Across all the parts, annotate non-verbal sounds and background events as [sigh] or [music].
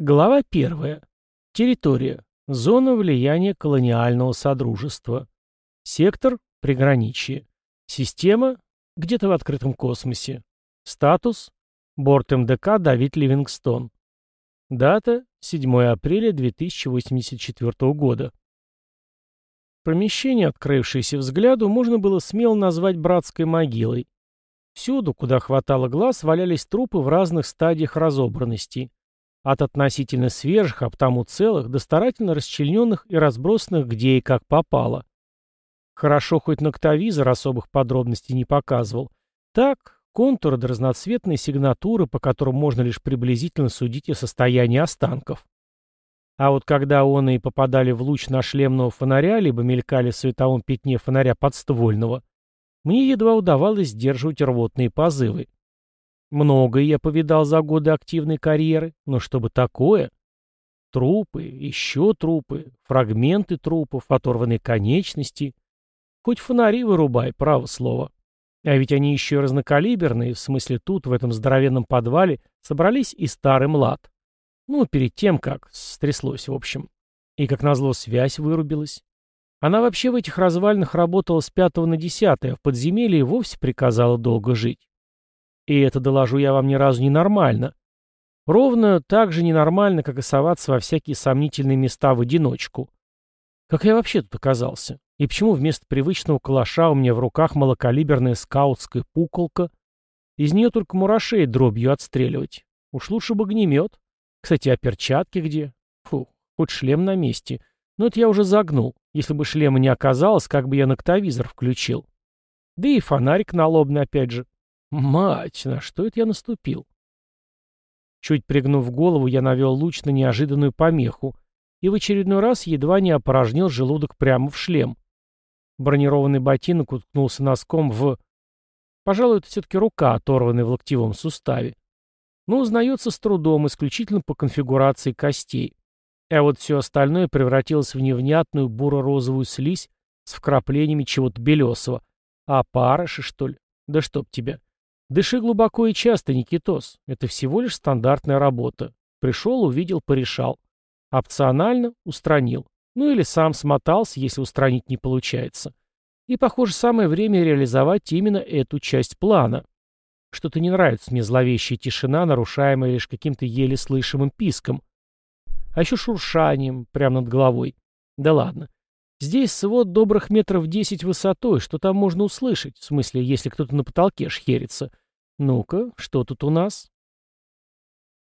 Глава 1. Территория. Зона влияния колониального содружества. Сектор – приграничье. Система – где-то в открытом космосе. Статус – борт МДК Давид Ливингстон. Дата – 7 апреля 2084 года. Помещение, открывшееся взгляду, можно было смело назвать братской могилой. Всюду, куда хватало глаз, валялись трупы в разных стадиях разобранности. От относительно свежих, а потому целых, до старательно расчлененных и разбросанных где и как попало. Хорошо, хоть ноктовизор особых подробностей не показывал. Так, контуры до разноцветные сигнатуры, по которым можно лишь приблизительно судить о состоянии останков. А вот когда он и попадали в луч на шлемного фонаря, либо мелькали в световом пятне фонаря подствольного, мне едва удавалось сдерживать рвотные позывы. Многое я повидал за годы активной карьеры, но чтобы такое... Трупы, еще трупы, фрагменты трупов, оторванные конечности. Хоть фонари вырубай, право слово. А ведь они еще разнокалиберные, в смысле тут, в этом здоровенном подвале, собрались и старый млад. Ну, перед тем, как стряслось, в общем. И, как назло, связь вырубилась. Она вообще в этих развалинах работала с пятого на десятое, а в подземелье вовсе приказала долго жить. И это, доложу я вам, ни разу не нормально. Ровно так же ненормально, как и соваться во всякие сомнительные места в одиночку. Как я вообще тут оказался? И почему вместо привычного калаша у меня в руках малокалиберная скаутская пуколка? Из нее только мурашей дробью отстреливать. Уж лучше бы огнемет. Кстати, а перчатки где? Фу, хоть шлем на месте. Но это я уже загнул. Если бы шлема не оказалось, как бы я ноктовизор включил. Да и фонарик налобный опять же. Мать, на что это я наступил? Чуть пригнув голову, я навел луч на неожиданную помеху и в очередной раз едва не опорожнил желудок прямо в шлем. Бронированный ботинок уткнулся носком в... Пожалуй, это все-таки рука, оторванная в локтевом суставе. Но узнается с трудом, исключительно по конфигурации костей. А вот все остальное превратилось в невнятную буро-розовую слизь с вкраплениями чего-то белесого. А парыши, что ли? Да чтоб тебя. Дыши глубоко и часто, Никитос. Это всего лишь стандартная работа. Пришел, увидел, порешал. Опционально устранил. Ну или сам смотался, если устранить не получается. И, похоже, самое время реализовать именно эту часть плана. Что-то не нравится мне зловещая тишина, нарушаемая лишь каким-то еле слышимым писком. А еще шуршанием, прямо над головой. Да ладно. Здесь свод добрых метров десять высотой, что там можно услышать, в смысле, если кто-то на потолке шхерится. Ну-ка, что тут у нас?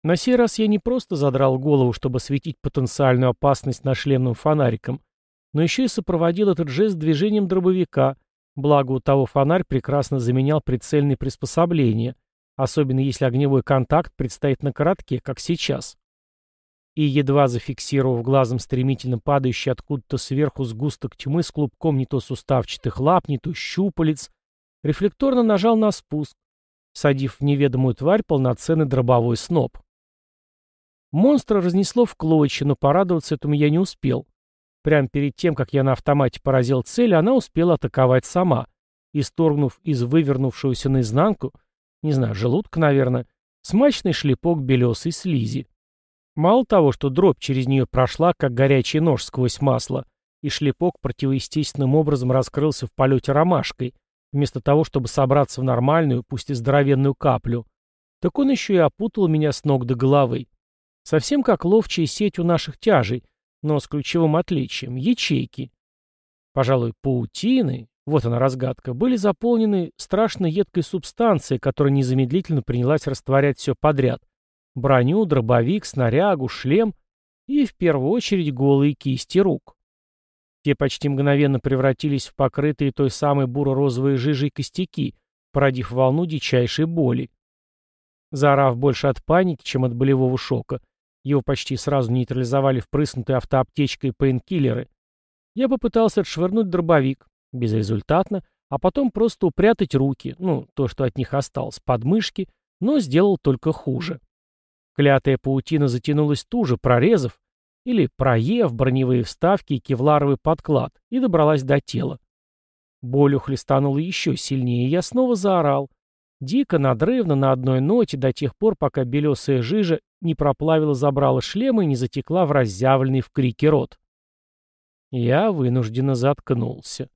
На сей раз я не просто задрал голову, чтобы светить потенциальную опасность на шлемным фонариком, но еще и сопроводил этот жест движением дробовика, благо у того фонарь прекрасно заменял прицельные приспособления, особенно если огневой контакт предстоит на коротке, как сейчас и, едва зафиксировав глазом стремительно падающий откуда-то сверху сгусток тьмы с клубком не то суставчатых лап, не то щупалец, рефлекторно нажал на спуск, садив в неведомую тварь полноценный дробовой сноп. Монстра разнесло в клочья, но порадоваться этому я не успел. Прямо перед тем, как я на автомате поразил цель, она успела атаковать сама, исторгнув из вывернувшегося наизнанку, не знаю, желудка, наверное, смачный шлепок белесой слизи. Мало того, что дробь через нее прошла, как горячий нож сквозь масло, и шлепок противоестественным образом раскрылся в полете ромашкой, вместо того, чтобы собраться в нормальную, пусть и здоровенную каплю, так он еще и опутал меня с ног до головы. Совсем как ловчая сеть у наших тяжей, но с ключевым отличием — ячейки. Пожалуй, паутины, вот она разгадка, были заполнены страшно едкой субстанцией, которая незамедлительно принялась растворять все подряд, Броню, дробовик, снарягу, шлем и, в первую очередь, голые кисти рук. Те почти мгновенно превратились в покрытые той самой буро-розовой жижей костяки, породив волну дичайшей боли. Заорав больше от паники, чем от болевого шока, его почти сразу нейтрализовали впрыснутые автоаптечкой пейнкиллеры, я попытался отшвырнуть дробовик, безрезультатно, а потом просто упрятать руки, ну, то, что от них осталось, под мышки, но сделал только хуже. Клятая паутина затянулась туже, прорезав или проев броневые вставки и кевларовый подклад, и добралась до тела. Боль ухлестанула еще сильнее, и я снова заорал. Дико, надрывно, на одной ноте, до тех пор, пока белесая жижа не проплавила забрала шлема и не затекла в разъявленный в крике рот. Я вынужденно заткнулся.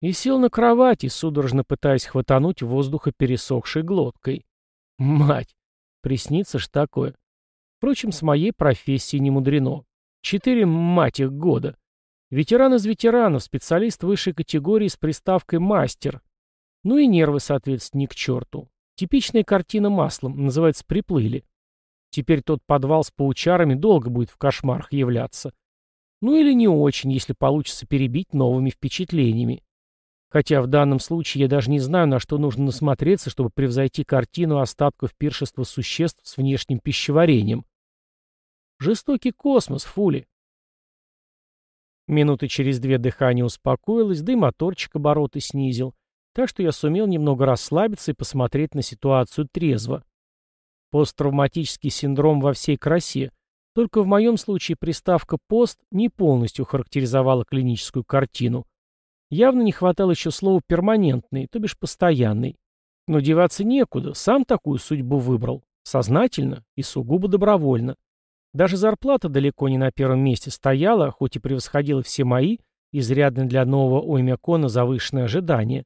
И сел на кровати, судорожно пытаясь хватануть воздуха пересохшей глоткой. Мать! Приснится ж такое. Впрочем, с моей профессией не мудрено. Четыре, мать их, года. Ветеран из ветеранов, специалист высшей категории с приставкой «мастер». Ну и нервы, соответственно, ни к черту. Типичная картина маслом, называется «приплыли». Теперь тот подвал с паучарами долго будет в кошмарах являться. Ну или не очень, если получится перебить новыми впечатлениями. Хотя в данном случае я даже не знаю, на что нужно насмотреться, чтобы превзойти картину остатков пиршества существ с внешним пищеварением. Жестокий космос, Фули. Минуты через две дыхание успокоилось, да и моторчик обороты снизил, так что я сумел немного расслабиться и посмотреть на ситуацию трезво. Посттравматический синдром во всей красе, только в моем случае приставка «пост» не полностью характеризовала клиническую картину. Явно не хватало еще слова «перманентный», то бишь «постоянный». Но деваться некуда, сам такую судьбу выбрал. Сознательно и сугубо добровольно. Даже зарплата далеко не на первом месте стояла, хоть и превосходила все мои, изрядно для нового Оймякона завышенные ожидания.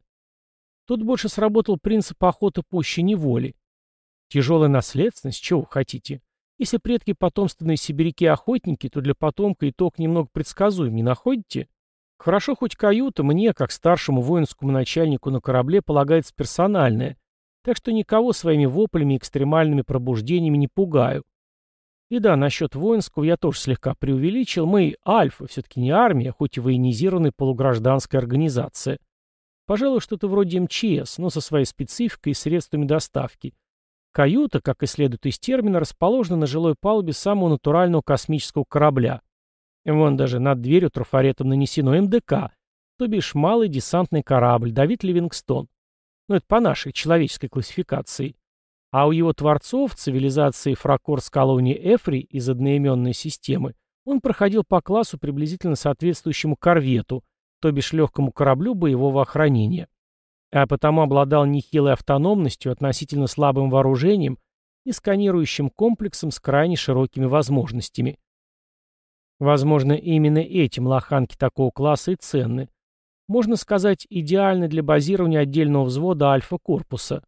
Тут больше сработал принцип охоты пуще неволи. Тяжелая наследственность, чего хотите? Если предки потомственные сибиряки-охотники, то для потомка итог немного предсказуем, не находите? Хорошо хоть каюта мне, как старшему воинскому начальнику на корабле, полагается персональная, так что никого своими воплями и экстремальными пробуждениями не пугаю. И да, насчет воинского я тоже слегка преувеличил, мы Альфа, все-таки не армия, хоть и военизированная полугражданская организация. Пожалуй, что-то вроде МЧС, но со своей спецификой и средствами доставки. Каюта, как и следует из термина, расположена на жилой палубе самого натурального космического корабля. Вон даже над дверью трафаретом нанесено МДК, то бишь малый десантный корабль Давид Ливингстон. Ну, это по нашей человеческой классификации. А у его творцов, цивилизации Фракорс колонии Эфри из одноименной системы, он проходил по классу, приблизительно соответствующему корвету, то бишь легкому кораблю боевого охранения. А потому обладал нехилой автономностью, относительно слабым вооружением и сканирующим комплексом с крайне широкими возможностями. Возможно, именно этим лоханки такого класса и ценны. Можно сказать, идеальны для базирования отдельного взвода альфа-корпуса.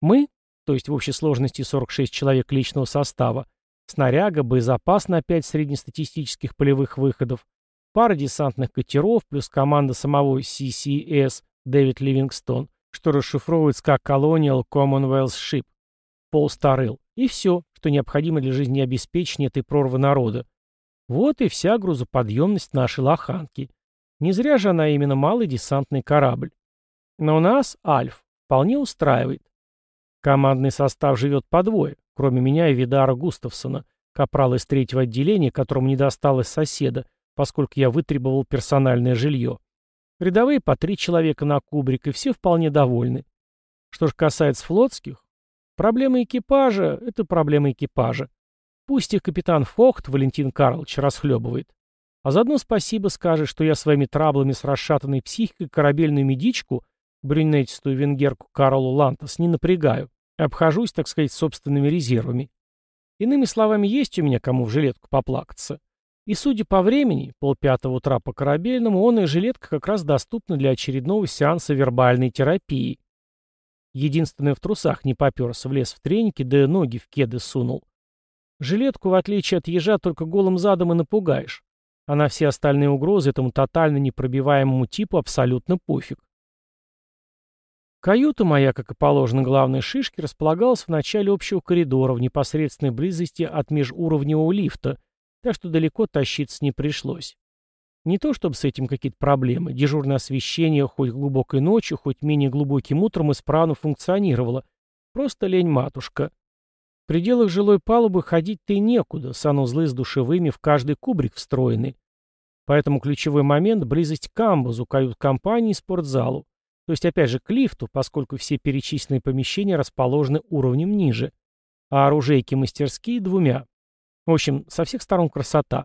Мы, то есть в общей сложности 46 человек личного состава, снаряга, боезапас на 5 среднестатистических полевых выходов, пара десантных катеров плюс команда самого CCS Дэвид Ливингстон, что расшифровывается как Colonial Commonwealth Ship, Пол Старыл, и все, что необходимо для жизнеобеспечения этой прорвы народа. Вот и вся грузоподъемность нашей лоханки. Не зря же она именно малый десантный корабль. Но нас, Альф, вполне устраивает. Командный состав живет по двое, кроме меня и Видара Густавсона, капрал из третьего отделения, которому не досталось соседа, поскольку я вытребовал персональное жилье. Рядовые по три человека на кубрик, и все вполне довольны. Что же касается флотских, проблемы экипажа — это проблемы экипажа. Пусть их капитан Фохт, Валентин Карлович, расхлебывает. А заодно спасибо скажет, что я своими траблами с расшатанной психикой корабельную медичку, брюнетистую венгерку Карлу Лантас, не напрягаю. Обхожусь, так сказать, собственными резервами. Иными словами, есть у меня кому в жилетку поплакаться. И судя по времени, полпятого утра по корабельному, он и жилетка как раз доступна для очередного сеанса вербальной терапии. Единственное, в трусах не поперся, влез в треники, да ноги в кеды сунул. Жилетку, в отличие от ежа, только голым задом и напугаешь. А на все остальные угрозы этому тотально непробиваемому типу абсолютно пофиг. Каюта моя, как и положено главной шишке, располагалась в начале общего коридора в непосредственной близости от межуровневого лифта, так что далеко тащиться не пришлось. Не то чтобы с этим какие-то проблемы. Дежурное освещение хоть глубокой ночью, хоть менее глубоким утром исправно функционировало. Просто лень матушка. В пределах жилой палубы ходить-то и некуда, санузлы с душевыми в каждый кубрик встроены. Поэтому ключевой момент — близость к камбузу, кают-компании и спортзалу. То есть, опять же, к лифту, поскольку все перечисленные помещения расположены уровнем ниже, а оружейки мастерские двумя. В общем, со всех сторон красота.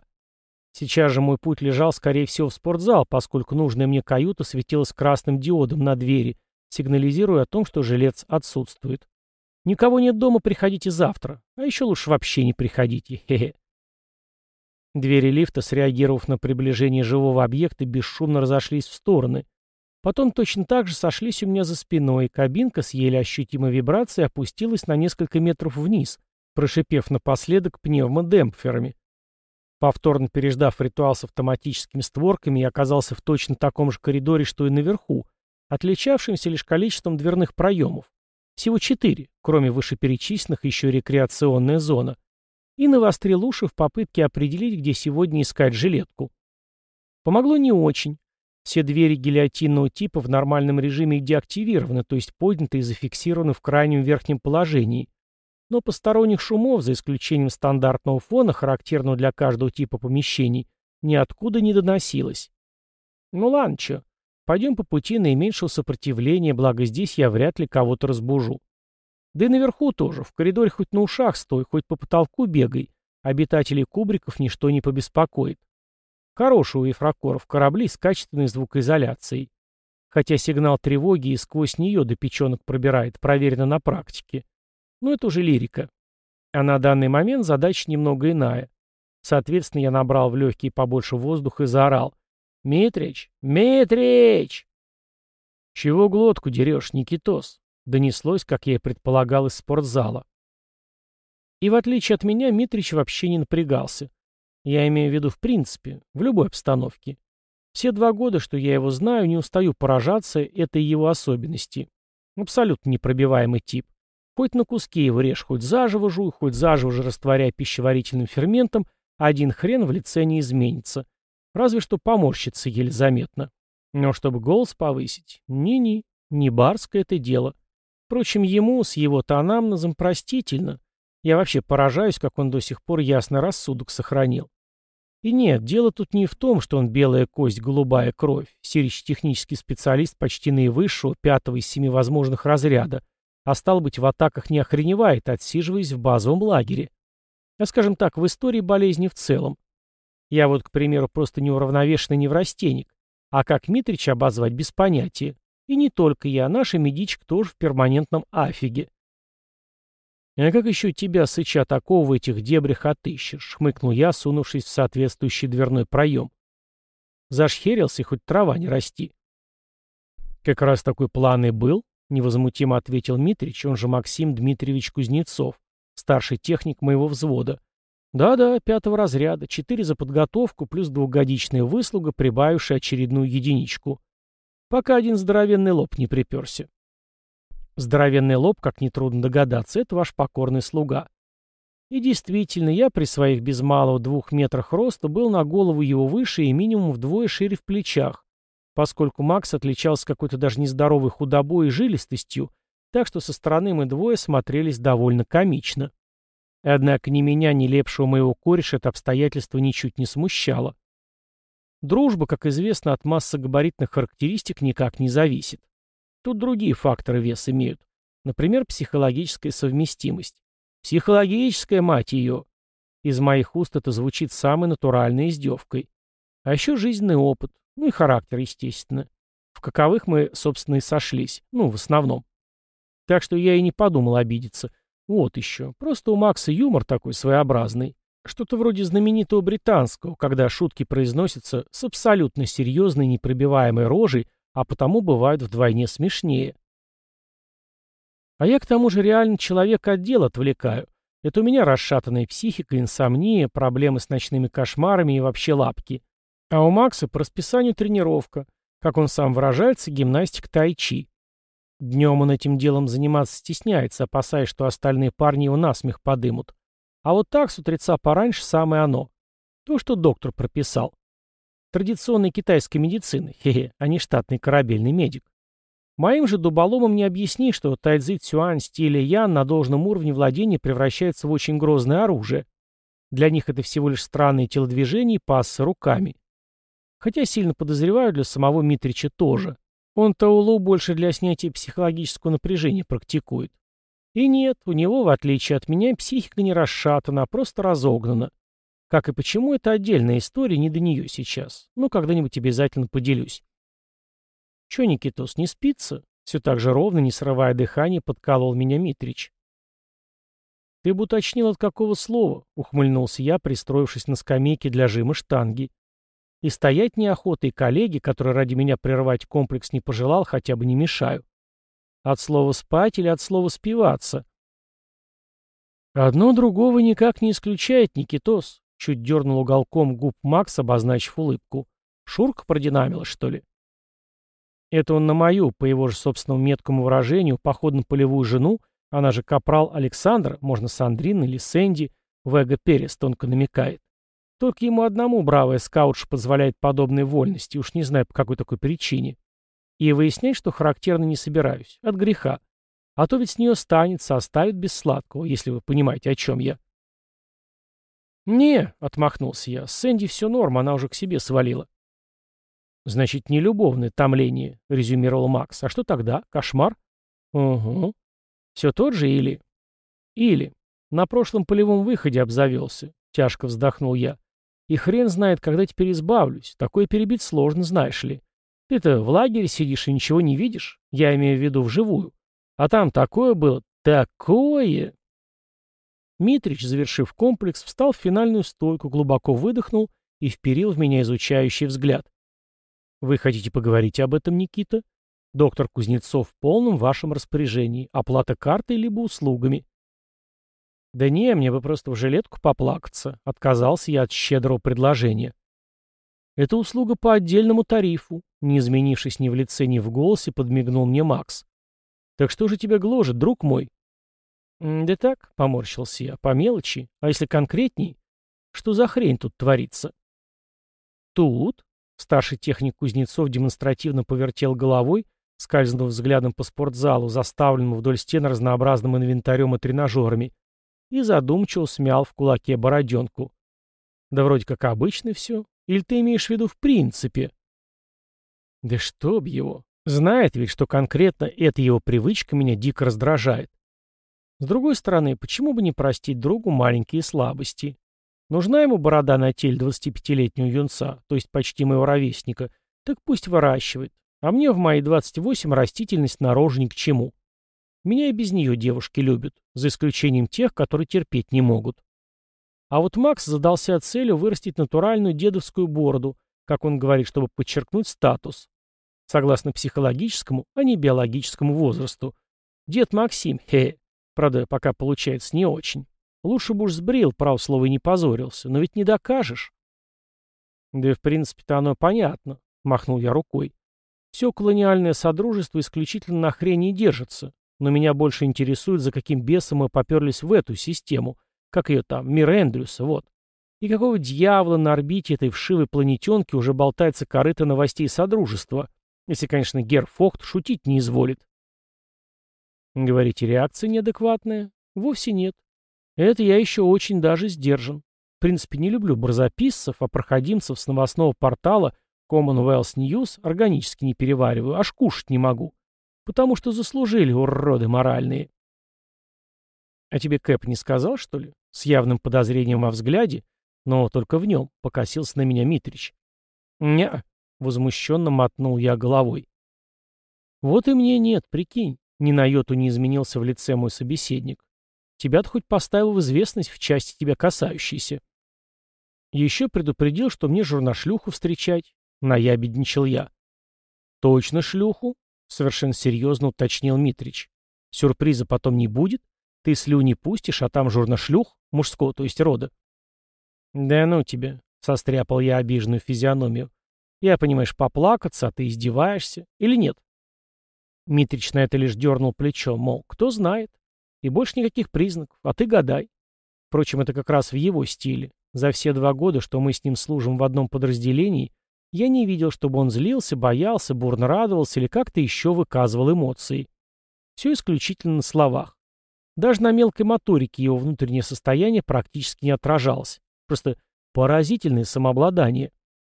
Сейчас же мой путь лежал, скорее всего, в спортзал, поскольку нужная мне каюта светилась красным диодом на двери, сигнализируя о том, что жилец отсутствует. «Никого нет дома, приходите завтра. А еще лучше вообще не приходите. [laughs] Хе-хе». Двери лифта, среагировав на приближение живого объекта, бесшумно разошлись в стороны. Потом точно так же сошлись у меня за спиной, и кабинка с еле ощутимой вибрацией опустилась на несколько метров вниз, прошипев напоследок пневмодемпферами. Повторно переждав ритуал с автоматическими створками, я оказался в точно таком же коридоре, что и наверху, отличавшимся лишь количеством дверных проемов. Всего четыре, кроме вышеперечисленных еще рекреационная зона. И навострил уши в попытке определить, где сегодня искать жилетку. Помогло не очень. Все двери гильотинного типа в нормальном режиме деактивированы, то есть подняты и зафиксированы в крайнем верхнем положении. Но посторонних шумов, за исключением стандартного фона, характерного для каждого типа помещений, ниоткуда не доносилось. Ну ладно, чё. Пойдем по пути наименьшего сопротивления, благо здесь я вряд ли кого-то разбужу. Да и наверху тоже, в коридоре хоть на ушах стой, хоть по потолку бегай. Обитателей кубриков ничто не побеспокоит. Хорошие у Ефракоров корабли с качественной звукоизоляцией. Хотя сигнал тревоги и сквозь нее до печенок пробирает, проверено на практике. Но это уже лирика. А на данный момент задача немного иная. Соответственно, я набрал в легкие побольше воздуха и заорал. «Митрич! Митрич!» «Чего глотку дерешь, Никитос?» Донеслось, как я и предполагал, из спортзала. И в отличие от меня, Митрич вообще не напрягался. Я имею в виду в принципе, в любой обстановке. Все два года, что я его знаю, не устаю поражаться этой его особенности. Абсолютно непробиваемый тип. Хоть на куски его режь, хоть заживо жуй, хоть заживо же растворяя пищеварительным ферментом, один хрен в лице не изменится. Разве что поморщится еле заметно. Но чтобы голос повысить, ни-ни, не барское это дело. Впрочем, ему с его-то анамнезом простительно. Я вообще поражаюсь, как он до сих пор ясный рассудок сохранил. И нет, дело тут не в том, что он белая кость, голубая кровь, сирич-технический специалист почти наивысшего, пятого из семи возможных разряда, а стал быть, в атаках не охреневает, отсиживаясь в базовом лагере. А скажем так, в истории болезни в целом. Я вот, к примеру, просто неуравновешенный неврастенник. А как Митрич обозвать без понятия? И не только я, наша медичка тоже в перманентном афиге. «А как еще тебя, сыча такого, в этих дебрях отыщешь?» — хмыкнул я, сунувшись в соответствующий дверной проем. Зашхерился, хоть трава не расти. «Как раз такой план и был», — невозмутимо ответил Митрич, он же Максим Дмитриевич Кузнецов, старший техник моего взвода. Да-да, пятого разряда, четыре за подготовку, плюс двухгодичная выслуга, прибавившая очередную единичку. Пока один здоровенный лоб не приперся. Здоровенный лоб, как нетрудно догадаться, это ваш покорный слуга. И действительно, я при своих без малого двух метрах роста был на голову его выше и минимум вдвое шире в плечах, поскольку Макс отличался какой-то даже нездоровой худобой и жилистостью, так что со стороны мы двое смотрелись довольно комично. Однако ни меня, ни лепшего моего кореша это обстоятельство ничуть не смущало. Дружба, как известно, от массы габаритных характеристик никак не зависит. Тут другие факторы вес имеют. Например, психологическая совместимость. Психологическая, мать ее. Из моих уст это звучит самой натуральной издевкой. А еще жизненный опыт, ну и характер, естественно. В каковых мы, собственно, и сошлись, ну, в основном. Так что я и не подумал обидеться. Вот еще. Просто у Макса юмор такой своеобразный. Что-то вроде знаменитого британского, когда шутки произносятся с абсолютно серьезной непробиваемой рожей, а потому бывают вдвойне смешнее. А я к тому же реально человек от дел отвлекаю. Это у меня расшатанная психика, инсомния, проблемы с ночными кошмарами и вообще лапки. А у Макса по расписанию тренировка. Как он сам выражается, гимнастик тайчи. Днем он этим делом заниматься стесняется, опасаясь, что остальные парни его насмех подымут. А вот так с утреца пораньше самое оно. То, что доктор прописал. Традиционной китайской медицины, хе-хе, а не штатный корабельный медик. Моим же дуболомам не объясни, что тайцзи цюань стиля ян на должном уровне владения превращается в очень грозное оружие. Для них это всего лишь странные телодвижения и пассы руками. Хотя сильно подозреваю, для самого Митрича тоже. Он Таулу больше для снятия психологического напряжения практикует. И нет, у него, в отличие от меня, психика не расшатана, а просто разогнана. Как и почему, это отдельная история, не до нее сейчас. Ну, когда-нибудь обязательно поделюсь. Че, Никитос, не спится? Все так же ровно, не срывая дыхание, подколол меня Митрич. «Ты бы уточнил, от какого слова?» — ухмыльнулся я, пристроившись на скамейке для жима штанги. И стоять неохота, и коллеги, которые ради меня прерывать комплекс не пожелал, хотя бы не мешаю. От слова «спать» или от слова «спиваться»? Одно другого никак не исключает, Никитос. Чуть дернул уголком губ Макс, обозначив улыбку. Шурка продинамила, что ли? Это он на мою, по его же собственному меткому выражению, походно-полевую жену, она же капрал Александр, можно Сандрин или Сэнди, Вега Перес тонко намекает. Только ему одному бравая скаутша позволяет подобной вольности, уж не знаю по какой такой причине. И выяснять, что характерно не собираюсь. От греха. А то ведь с нее станется, оставит без сладкого, если вы понимаете, о чем я. «Не», — отмахнулся я, — «Сэнди все норм, она уже к себе свалила». «Значит, не любовное томление», — резюмировал Макс. «А что тогда? Кошмар?» «Угу. Все тот же или...» «Или. На прошлом полевом выходе обзавелся», — тяжко вздохнул я. «И хрен знает, когда теперь избавлюсь. Такое перебить сложно, знаешь ли. Ты-то в лагере сидишь и ничего не видишь. Я имею в виду вживую. А там такое было. Такое!» Митрич, завершив комплекс, встал в финальную стойку, глубоко выдохнул и вперил в меня изучающий взгляд. Вы хотите поговорить об этом, Никита? Доктор Кузнецов в полном вашем распоряжении. Оплата картой либо услугами. Да не, мне бы просто в жилетку поплакаться. Отказался я от щедрого предложения. Это услуга по отдельному тарифу. Не изменившись ни в лице, ни в голосе, подмигнул мне Макс. Так что же тебя гложет, друг мой? Да так, поморщился я, по мелочи. А если конкретней? Что за хрень тут творится? Тут? Старший техник Кузнецов демонстративно повертел головой, скользнув взглядом по спортзалу, заставленному вдоль стен разнообразным инвентарем и тренажерами, и задумчиво смял в кулаке бороденку. Да вроде как обычно все. Или ты имеешь в виду в принципе? Да чтоб его. Знает ведь, что конкретно эта его привычка меня дико раздражает. С другой стороны, почему бы не простить другу маленькие слабости? Нужна ему борода на теле 25-летнего юнца, то есть почти моего ровесника, так пусть выращивает. А мне в мои 28 растительность на к чему. Меня и без нее девушки любят, за исключением тех, которые терпеть не могут. А вот Макс задался целью вырастить натуральную дедовскую бороду, как он говорит, чтобы подчеркнуть статус. Согласно психологическому, а не биологическому возрасту. Дед Максим, хе, правда, пока получается не очень. Лучше бы уж сбрил, прав слово, и не позорился. Но ведь не докажешь. Да и в принципе-то оно понятно, махнул я рукой. Все колониальное содружество исключительно на хрени держится. Но меня больше интересует, за каким бесом мы поперлись в эту систему. Как ее там, мир Эндрюса, вот. И какого дьявола на орбите этой вшивой планетенки уже болтается корыто новостей Содружества, если, конечно, Гер Фохт шутить не изволит. Говорите, реакция неадекватная? Вовсе нет. Это я еще очень даже сдержан. В принципе, не люблю барзаписцев, а проходимцев с новостного портала Commonwealth News органически не перевариваю, аж кушать не могу. Потому что заслужили, уроды моральные. А тебе Кэп не сказал, что ли? С явным подозрением во взгляде, но только в нем, покосился на меня Митрич. не возмущенно мотнул я головой. Вот и мне нет, прикинь. Ни на йоту не изменился в лице мой собеседник. Тебя-то хоть поставил в известность в части тебя касающейся. Еще предупредил, что мне журнашлюху встречать. Наябедничал я. Точно шлюху? Совершенно серьезно уточнил Митрич. Сюрприза потом не будет? Ты слюни пустишь, а там журнашлюх, мужского, то есть рода. Да ну тебе, состряпал я обиженную физиономию. Я, понимаешь, поплакаться, а ты издеваешься. Или нет? Митрич на это лишь дернул плечом, мол, кто знает. И больше никаких признаков, а ты гадай. Впрочем, это как раз в его стиле. За все два года, что мы с ним служим в одном подразделении, я не видел, чтобы он злился, боялся, бурно радовался или как-то еще выказывал эмоции. Все исключительно на словах. Даже на мелкой моторике его внутреннее состояние практически не отражалось. Просто поразительное самообладание.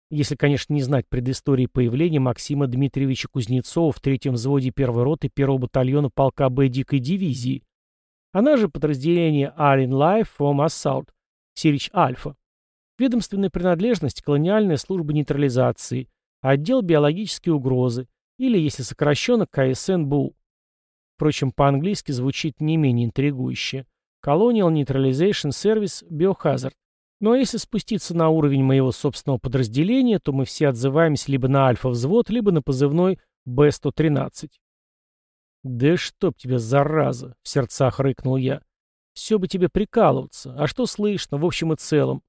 Если, конечно, не знать предыстории появления Максима Дмитриевича Кузнецова в третьем взводе первой роты первого батальона полка Б дикой дивизии, она же подразделение Alien Life from Assault, Сирич Альфа. Ведомственная принадлежность – колониальная служба нейтрализации, отдел биологической угрозы или, если сокращенно, КСН-БУ. Впрочем, по-английски звучит не менее интригующе. Colonial Neutralization Service Biohazard. А если спуститься на уровень моего собственного подразделения, то мы все отзываемся либо на альфа-взвод, либо на позывной Б-113. «Да чтоб тебя, зараза!» — в сердцах рыкнул я. «Все бы тебе прикалываться. А что слышно, в общем и целом?»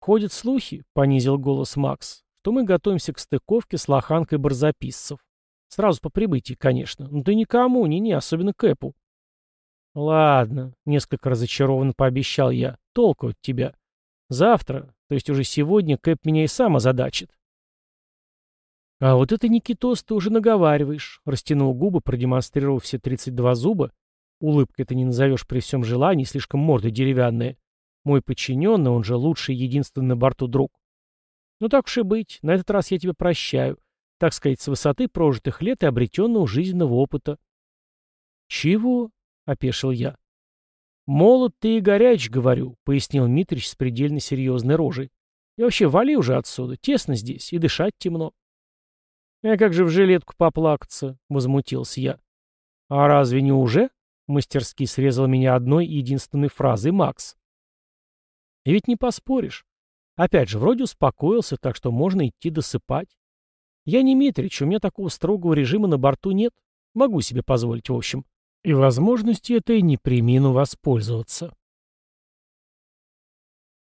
«Ходят слухи», — понизил голос Макс, «что мы готовимся к стыковке с лоханкой барзаписцев. Сразу по прибытии, конечно. Ну ты никому, не-не, особенно Кэпу». «Ладно», — несколько разочарованно пообещал я, — «толку от тебя. Завтра, то есть уже сегодня, Кэп меня и сам озадачит». «А вот это, Никитос, ты уже наговариваешь», — растянул губы, продемонстрировав все 32 зуба. Улыбкой это не назовешь при всем желании, слишком морда деревянная. Мой подчиненный, он же лучший единственный на борту друг. Ну так уж и быть, на этот раз я тебя прощаю. Так сказать, с высоты прожитых лет и обретенного жизненного опыта. «Чего?» — опешил я. «Молод ты и горяч, говорю», — пояснил Митрич с предельно серьезной рожей. «И вообще, вали уже отсюда, тесно здесь, и дышать темно». «А как же в жилетку поплакаться?» — возмутился я. «А разве не уже?» — мастерски срезал меня одной единственной фразой Макс. И ведь не поспоришь. Опять же, вроде успокоился, так что можно идти досыпать. Я не Митрич, у меня такого строгого режима на борту нет. Могу себе позволить, в общем. И возможностью этой не примину воспользоваться.